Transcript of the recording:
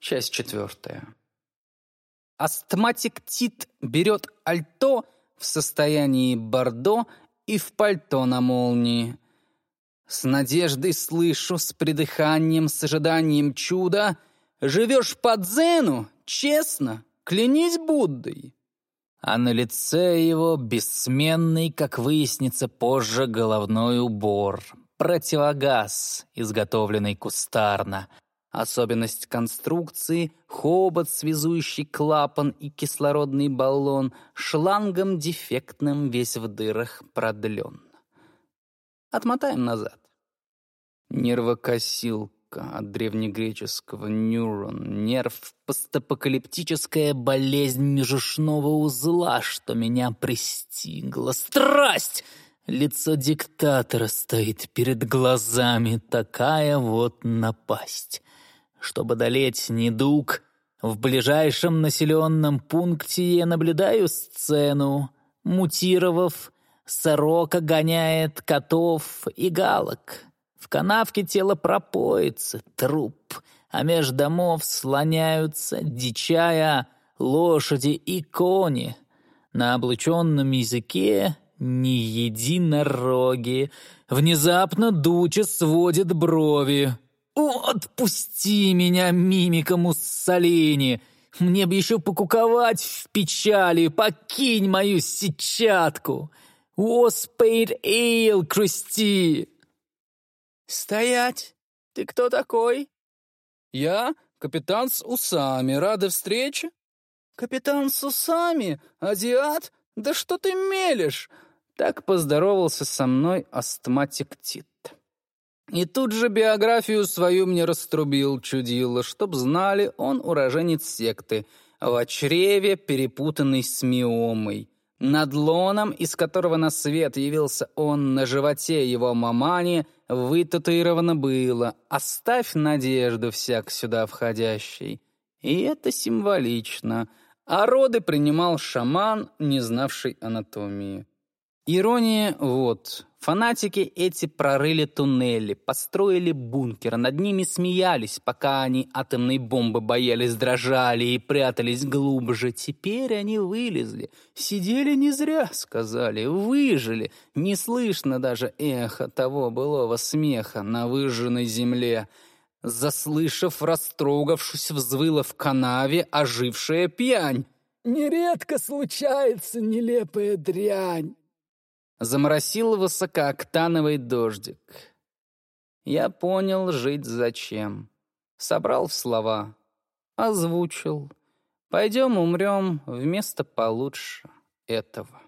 Часть четвертая. Астматик Тит берет альто в состоянии бордо и в пальто на молнии. С надеждой слышу, с придыханием, с ожиданием чуда. Живешь по дзену, честно, клянись Буддой. А на лице его бессменный, как выяснится позже, головной убор. Противогаз, изготовленный кустарно. Особенность конструкции — хобот, связующий клапан и кислородный баллон, шлангом дефектным весь в дырах продлен. Отмотаем назад. Нервокосилка от древнегреческого «нюрон», нерв — постапокалиптическая болезнь межушного узла, что меня пристигла. Страсть! Лицо диктатора стоит перед глазами, такая вот напасть. Чтобы долеть недуг, в ближайшем населенном пункте я наблюдаю сцену. Мутировав, сорока гоняет котов и галок. В канавке тело пропоится, труп, а меж домов слоняются, дичая, лошади и кони. На облученном языке ни единороги. Внезапно Дуча сводит брови. «О, отпусти меня, мимика Муссолини! Мне бы еще покуковать в печали, покинь мою сетчатку! Оспейд Эйл, крусти!» «Стоять! Ты кто такой?» «Я капитан с усами. Рада встрече?» «Капитан с усами? Азиат? Да что ты мелешь?» Так поздоровался со мной астматик Тит. И тут же биографию свою мне раструбил чудило, чтоб знали, он уроженец секты, в чреве перепутанный с миомой. Над лоном, из которого на свет явился он, на животе его мамани, вытатуировано было «Оставь надежду всяк сюда входящий». И это символично. А роды принимал шаман, не знавший анатомии. Ирония вот. Фанатики эти прорыли туннели, построили бункеры, над ними смеялись, пока они атомной бомбы боялись, дрожали и прятались глубже. Теперь они вылезли. Сидели не зря, сказали, выжили. Не слышно даже эхо того былого смеха на выжженной земле. Заслышав, растрогавшись, взвыла в канаве ожившая пьянь. «Нередко случается нелепая дрянь». Заморосил высокооктановый дождик. Я понял, жить зачем. Собрал в слова, озвучил. Пойдем умрем вместо получше этого.